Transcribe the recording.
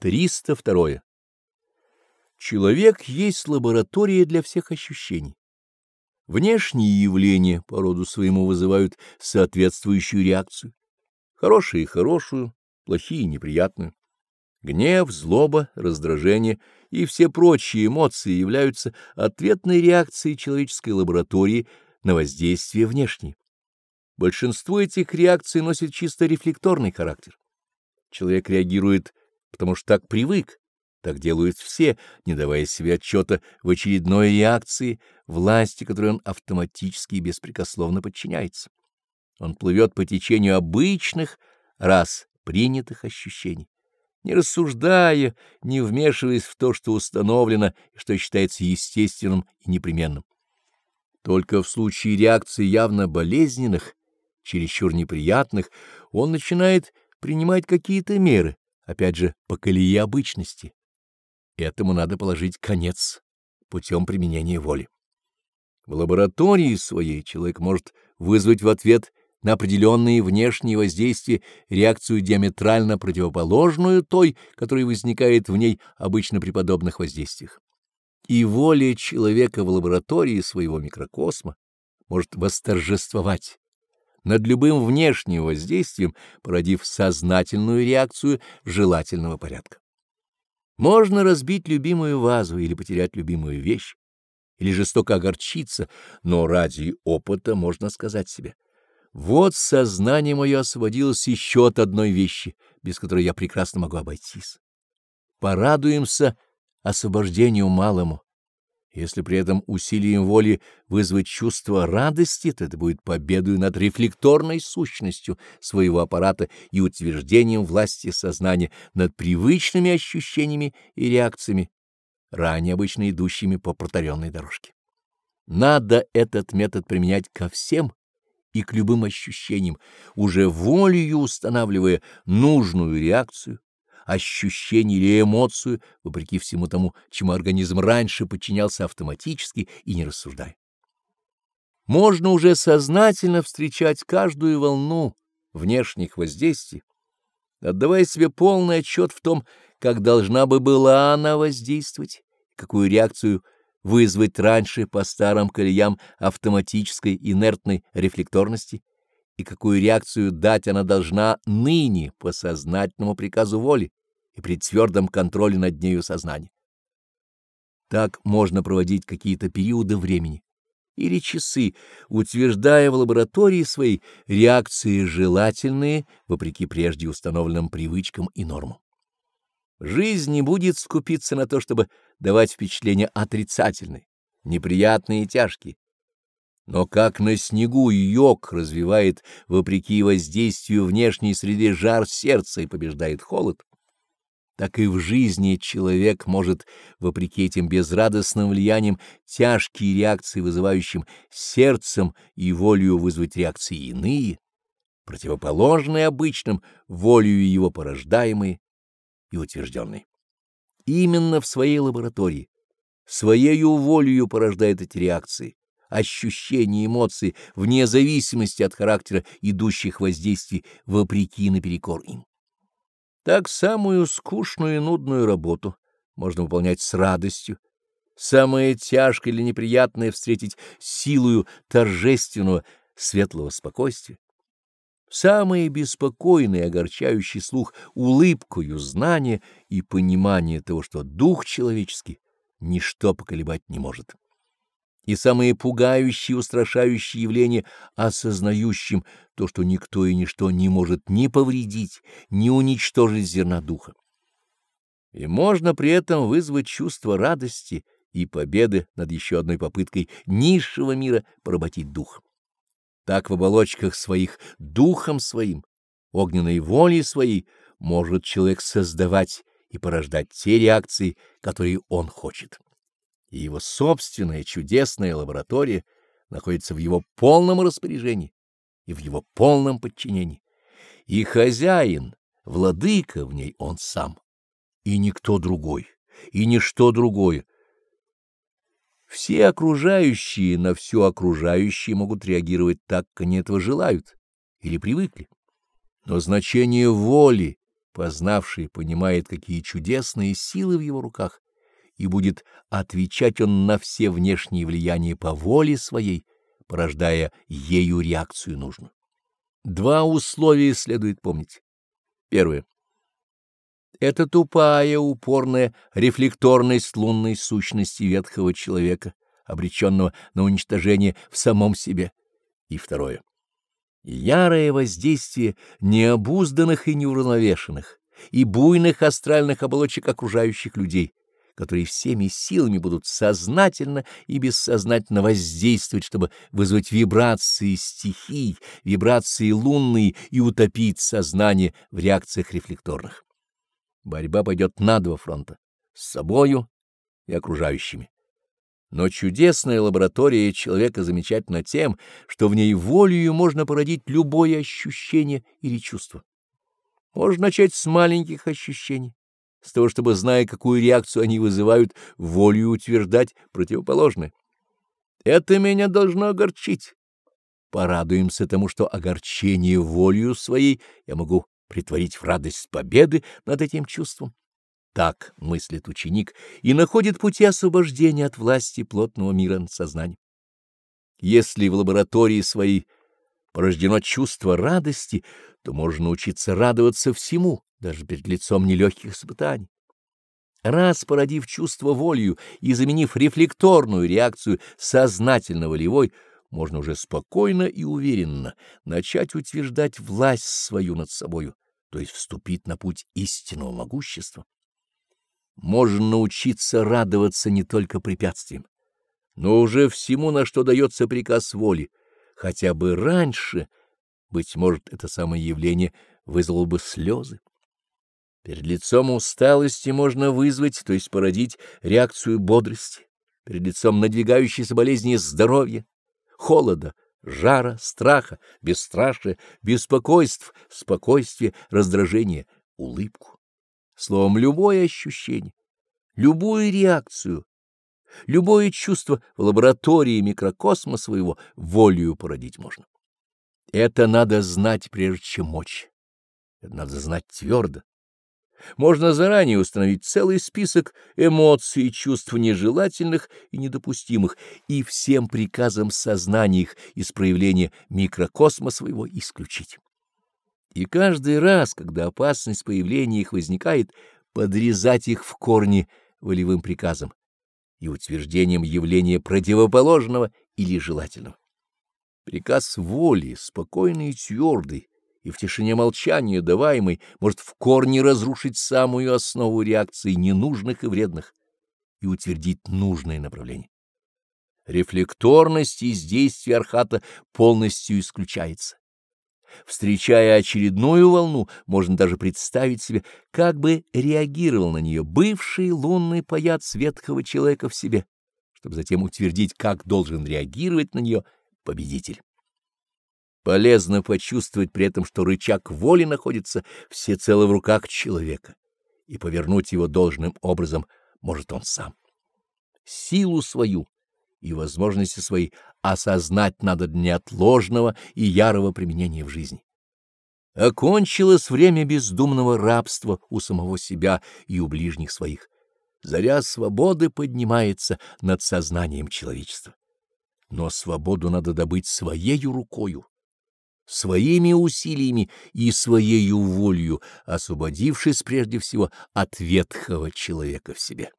302. Человек есть лаборатория для всех ощущений. Внешние явления по роду своему вызывают соответствующую реакцию. Хорошие — хорошую, плохие — неприятную. Гнев, злоба, раздражение и все прочие эмоции являются ответной реакцией человеческой лаборатории на воздействие внешнее. Большинство этих реакций носит чисто рефлекторный характер. Человек реагирует потому что так привык, так делают все, не давая себе отчета в очередной реакции власти, которой он автоматически и беспрекословно подчиняется. Он плывет по течению обычных, раз принятых ощущений, не рассуждая, не вмешиваясь в то, что установлено и что считается естественным и непременным. Только в случае реакции явно болезненных, чересчур неприятных, он начинает принимать какие-то меры, опять же, по колее обычности. Этому надо положить конец путем применения воли. В лаборатории своей человек может вызвать в ответ на определенные внешние воздействия реакцию диаметрально противоположную той, которая возникает в ней обычно при подобных воздействиях. И воля человека в лаборатории своего микрокосма может восторжествовать над любым внешним воздействием, породив сознательную реакцию желательного порядка. Можно разбить любимую вазу или потерять любимую вещь, или жестоко огорчиться, но ради опыта можно сказать себе, вот сознание мое освободилось еще от одной вещи, без которой я прекрасно могу обойтись. Порадуемся освобождению малому, если при этом усилием воли вызвать чувство радости, то это будет победой над рефлекторной сущностью своего аппарата и утверждением власти сознания над привычными ощущениями и реакциями, ранее обычно идущими по протаренной дорожке. Надо этот метод применять ко всем и к любым ощущениям, уже волею устанавливая нужную реакцию, ощущение или эмоцию, вопреки всему тому, чему организм раньше подчинялся автоматически и не рассуждая. Можно уже сознательно встречать каждую волну внешних воздействий, отдавая себе полный отчет в том, как должна бы была она воздействовать, какую реакцию вызвать раньше по старым колеям автоматической инертной рефлекторности, и какую реакцию дать она должна ныне по сознательному приказу воли, и при твердом контроле над нею сознания. Так можно проводить какие-то периоды времени или часы, утверждая в лаборатории своей реакции желательные, вопреки прежде установленным привычкам и нормам. Жизнь не будет скупиться на то, чтобы давать впечатления отрицательные, неприятные и тяжкие. Но как на снегу йог развивает, вопреки воздействию внешней среды, жар сердца и побеждает холод, так и в жизни человек может, вопреки этим безрадостным влияниям, тяжкие реакции, вызывающим сердцем и волею вызвать реакции иные, противоположные обычным, волею его порождаемые и утвержденные. Именно в своей лаборатории, своею волею порождает эти реакции, ощущения, эмоции, вне зависимости от характера идущих воздействий, вопреки наперекор им. Так самую скучную и нудную работу можно выполнять с радостью, самое тяжкое или неприятное встретить силою торжественного светлого спокойствия. Самое беспокойное и огорчающий слух улыбкою знания и понимания того, что дух человеческий ничто поколебать не может и самые пугающие и устрашающие явления осознающим то, что никто и ничто не может ни повредить, ни уничтожить зерна духа. И можно при этом вызвать чувство радости и победы над еще одной попыткой низшего мира поработить дух. Так в оболочках своих, духом своим, огненной волей своей может человек создавать и порождать те реакции, которые он хочет и его собственная чудесная лаборатория находится в его полном распоряжении и в его полном подчинении. И хозяин, владыка в ней он сам, и никто другой, и ничто другое. Все окружающие на все окружающие могут реагировать так, как они этого желают или привыкли. Но значение воли Познавший понимает, какие чудесные силы в его руках, и будет отвечать он на все внешние влияния по воле своей, порождая ею реакцию нужную. Два условия следует помнить. Первое. Это тупая, упорная рефлекторность лунной сущности ветхого человека, обреченного на уничтожение в самом себе. И второе. Ярое воздействие необузданных и неуравновешенных и буйных астральных оболочек окружающих людей, которые всеми силами будут сознательно и бессознательно воздействовать, чтобы вызвать вибрации стихий, вибрации лунные и утопить сознание в реакциях рефлекторных. Борьба пойдет на два фронта — с собою и окружающими. Но чудесная лаборатория человека замечательна тем, что в ней волею можно породить любое ощущение или чувство. Можно начать с маленьких ощущений, с того, чтобы, зная, какую реакцию они вызывают, волею утверждать противоположное. Это меня должно огорчить. Порадуемся тому, что огорчение волею своей я могу притворить в радость победы над этим чувством. Так мыслит ученик и находит пути освобождения от власти плотного мира над сознанием. Если в лаборатории своей порождено чувство радости, то можно научиться радоваться всему, даже перед лицом нелегких испытаний. Раз породив чувство волею и заменив рефлекторную реакцию сознательно-волевой, можно уже спокойно и уверенно начать утверждать власть свою над собою, то есть вступить на путь истинного могущества. Можно научиться радоваться не только препятствиям, но уже всему, на что дается приказ воли, хотя бы раньше, быть может, это самое явление вызвало бы слезы. Перед лицом усталости можно вызвать, то есть породить реакцию бодрости, перед лицом надвигающейся болезни здоровья, холода, жара, страха, бесстрашия, беспокойств, спокойствия, раздражения, улыбку. Словом, любое ощущение, любую реакцию, любое чувство в лаборатории микрокосма своего волею породить можно. Это надо знать, прежде чем мочь. Это надо знать твердо. Можно заранее установить целый список эмоций и чувств нежелательных и недопустимых и всем приказам сознания их из проявления микрокосма своего исключить. И каждый раз, когда опасность появления их возникает, подрезать их в корне волевым приказом и утверждением явления противоположного или желательного. Приказ воли, спокойный и твердый, и в тишине молчания даваемый может в корне разрушить самую основу реакций ненужных и вредных и утвердить нужное направление. Рефлекторность из действия архата полностью исключается. Встречая очередную волну, можно даже представить себе, как бы реагировал на нее бывший лунный паяц ветхого человека в себе, чтобы затем утвердить, как должен реагировать на нее победитель. Полезно почувствовать при этом, что рычаг воли находится всецело в руках человека, и повернуть его должным образом может он сам. Силу свою и возможности свои осознать надо для неотложного и ярого применения в жизни. Окончилось время бездумного рабства у самого себя и у ближних своих. Заря свободы поднимается над сознанием человечества. Но свободу надо добыть своею рукою своими усилиями и своею волею, освободившись прежде всего от ветхого человека в себе.